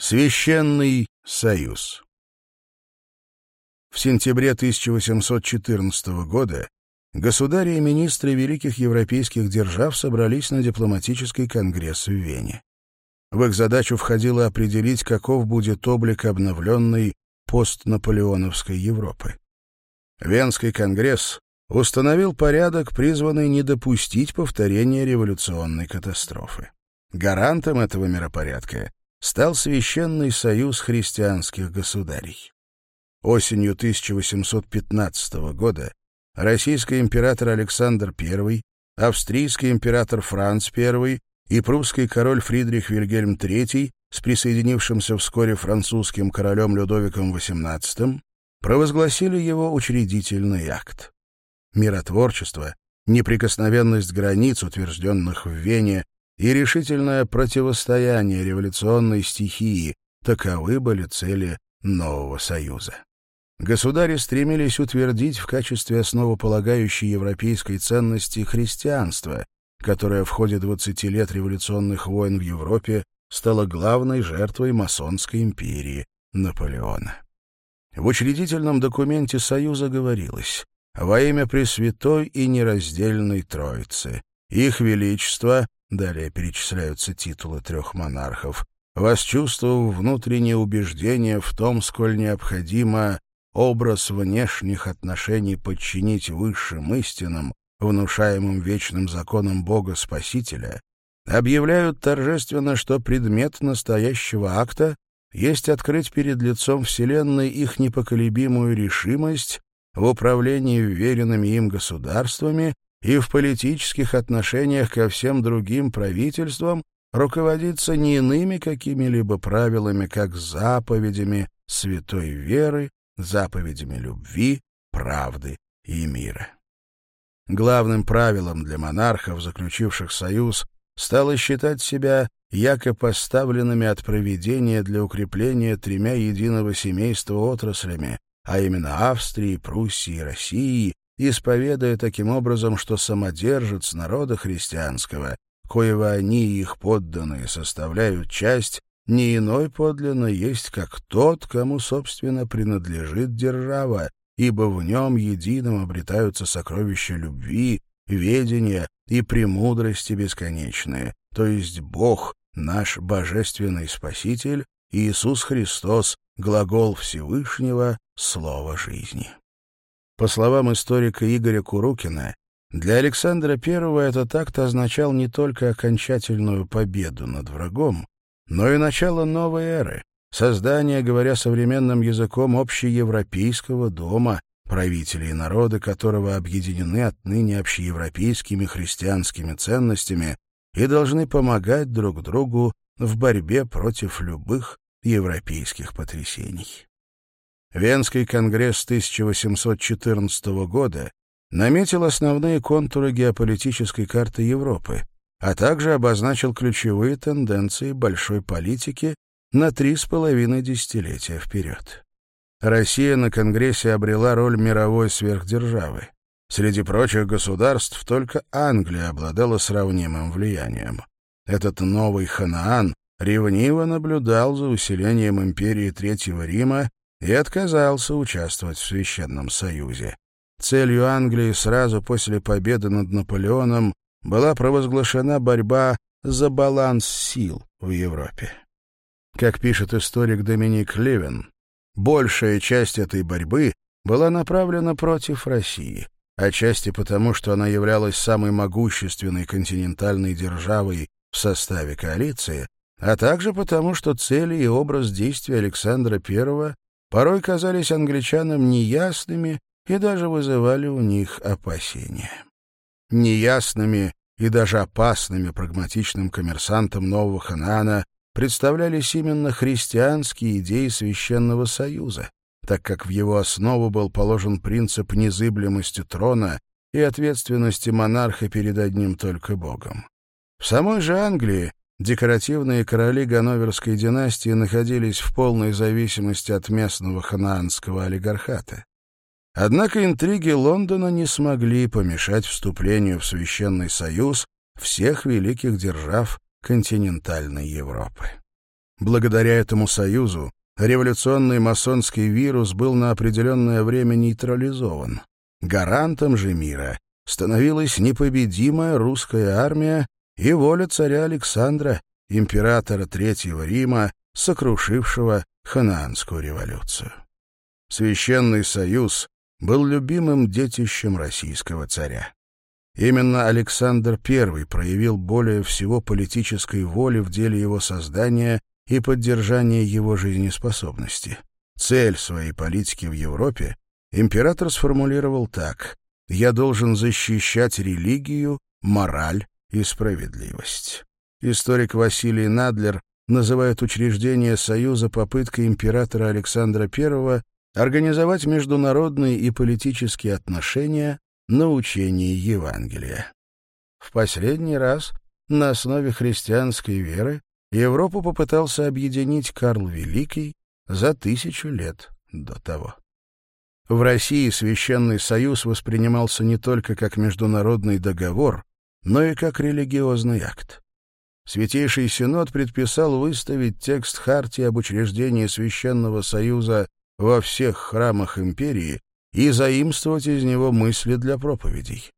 Священный союз В сентябре 1814 года государи и министры великих европейских держав собрались на дипломатический конгресс в Вене. В их задачу входило определить, каков будет облик обновленной постнаполеоновской Европы. Венский конгресс установил порядок, призванный не допустить повторения революционной катастрофы. Гарантом этого миропорядка стал Священный Союз Христианских Государей. Осенью 1815 года российский император Александр I, австрийский император Франц I и прусский король Фридрих Вильгельм III с присоединившимся вскоре французским королем Людовиком XVIII провозгласили его учредительный акт. Миротворчество, неприкосновенность границ, утвержденных в Вене, и решительное противостояние революционной стихии — таковы были цели нового союза. Государи стремились утвердить в качестве основополагающей европейской ценности христианство, которое в ходе 20 лет революционных войн в Европе стало главной жертвой масонской империи Наполеона. В учредительном документе Союза говорилось «Во имя Пресвятой и Нераздельной Троицы, Их Величество, Далее перечисляются титулы трех монархов. Восчувствовав внутреннее убеждение в том, сколь необходимо образ внешних отношений подчинить высшим истинам, внушаемым вечным законом Бога Спасителя, объявляют торжественно, что предмет настоящего акта есть открыть перед лицом Вселенной их непоколебимую решимость в управлении веренными им государствами и в политических отношениях ко всем другим правительствам руководиться не иными какими-либо правилами, как заповедями святой веры, заповедями любви, правды и мира. Главным правилом для монархов, заключивших союз, стало считать себя якобы поставленными от проведения для укрепления тремя единого семейства отраслями, а именно Австрии, Пруссии и России, исповедуя таким образом, что самодержец народа христианского, коего они их подданные составляют часть, не иной подлинно есть, как тот, кому, собственно, принадлежит держава, ибо в нем единым обретаются сокровища любви, ведения и премудрости бесконечные, то есть Бог, наш Божественный Спаситель, Иисус Христос, глагол Всевышнего, Слово жизни. По словам историка Игоря Курукина, для Александра I этот акт означал не только окончательную победу над врагом, но и начало новой эры, создание, говоря современным языком, общеевропейского дома, правителей народа которого объединены отныне общеевропейскими христианскими ценностями и должны помогать друг другу в борьбе против любых европейских потрясений. Венский конгресс 1814 года наметил основные контуры геополитической карты Европы, а также обозначил ключевые тенденции большой политики на три с половиной десятилетия вперед. Россия на Конгрессе обрела роль мировой сверхдержавы. Среди прочих государств только Англия обладала сравнимым влиянием. Этот новый ханаан ревниво наблюдал за усилением империи Третьего Рима и отказался участвовать в Священном Союзе. Целью Англии сразу после победы над Наполеоном была провозглашена борьба за баланс сил в Европе. Как пишет историк Доминик Левин, большая часть этой борьбы была направлена против России, отчасти потому, что она являлась самой могущественной континентальной державой в составе коалиции, а также потому, что цели и образ действий Александра Первого порой казались англичанам неясными и даже вызывали у них опасения. Неясными и даже опасными прагматичным коммерсантам Нового Ханана представлялись именно христианские идеи Священного Союза, так как в его основу был положен принцип незыблемости трона и ответственности монарха перед одним только Богом. В самой же Англии Декоративные короли Ганноверской династии находились в полной зависимости от местного ханаанского олигархата. Однако интриги Лондона не смогли помешать вступлению в Священный Союз всех великих держав континентальной Европы. Благодаря этому союзу революционный масонский вирус был на определенное время нейтрализован. Гарантом же мира становилась непобедимая русская армия, и воля царя Александра, императора Третьего Рима, сокрушившего Ханаанскую революцию. Священный союз был любимым детищем российского царя. Именно Александр I проявил более всего политической воли в деле его создания и поддержания его жизнеспособности. Цель своей политики в Европе император сформулировал так «Я должен защищать религию, мораль и справедливость. Историк Василий Надлер называет учреждение Союза попыткой императора Александра I организовать международные и политические отношения на учении Евангелия. В последний раз на основе христианской веры Европу попытался объединить Карл Великий за тысячу лет до того. В России Священный Союз воспринимался не только как международный договор, но и как религиозный акт. Святейший Синод предписал выставить текст Хартии об учреждении Священного Союза во всех храмах империи и заимствовать из него мысли для проповедей.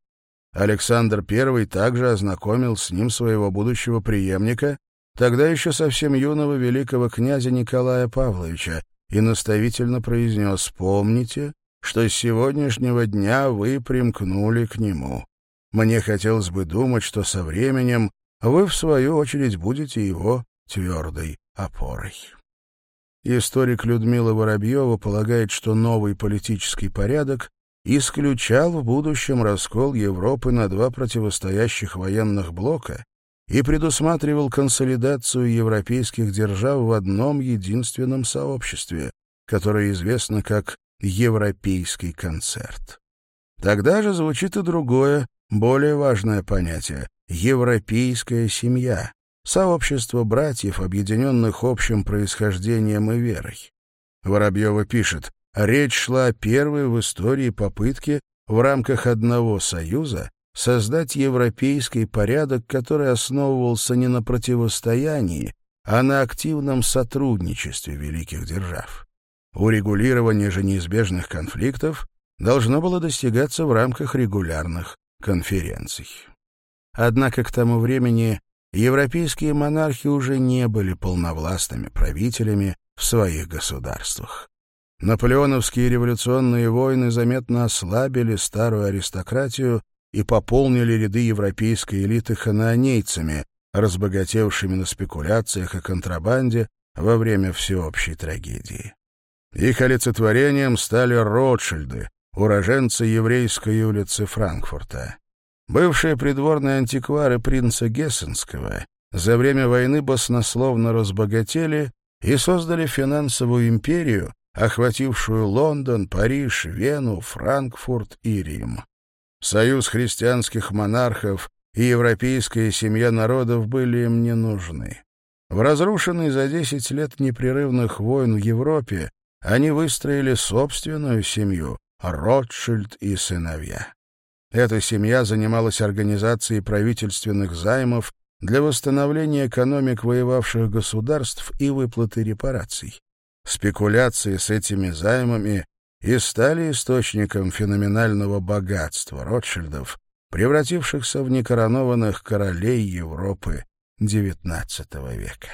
Александр I также ознакомил с ним своего будущего преемника, тогда еще совсем юного великого князя Николая Павловича, и наставительно произнес «Помните, что с сегодняшнего дня вы примкнули к нему. Мне хотелось бы думать, что со временем вы, в свою очередь, будете его твердой опорой. Историк Людмила Воробьева полагает, что новый политический порядок исключал в будущем раскол Европы на два противостоящих военных блока и предусматривал консолидацию европейских держав в одном единственном сообществе, которое известно как «Европейский концерт». Тогда же звучит и другое, более важное понятие — европейская семья, сообщество братьев, объединенных общим происхождением и верой. Воробьева пишет, речь шла о первой в истории попытке в рамках одного союза создать европейский порядок, который основывался не на противостоянии, а на активном сотрудничестве великих держав. Урегулирование же неизбежных конфликтов должно было достигаться в рамках регулярных конференций. Однако к тому времени европейские монархи уже не были полновластными правителями в своих государствах. Наполеоновские революционные войны заметно ослабили старую аристократию и пополнили ряды европейской элиты ханаанейцами, разбогатевшими на спекуляциях и контрабанде во время всеобщей трагедии. Их олицетворением стали Ротшильды, уроженца еврейской улицы Франкфурта. Бывшие придворные антиквары принца Гессенского за время войны баснословно разбогатели и создали финансовую империю, охватившую Лондон, Париж, Вену, Франкфурт и Рим. Союз христианских монархов и европейская семья народов были им не нужны. В разрушенной за 10 лет непрерывных войн в Европе они выстроили собственную семью, Ротшильд и сыновья. Эта семья занималась организацией правительственных займов для восстановления экономик воевавших государств и выплаты репараций. Спекуляции с этими займами и стали источником феноменального богатства Ротшильдов, превратившихся в некоронованных королей Европы XIX века.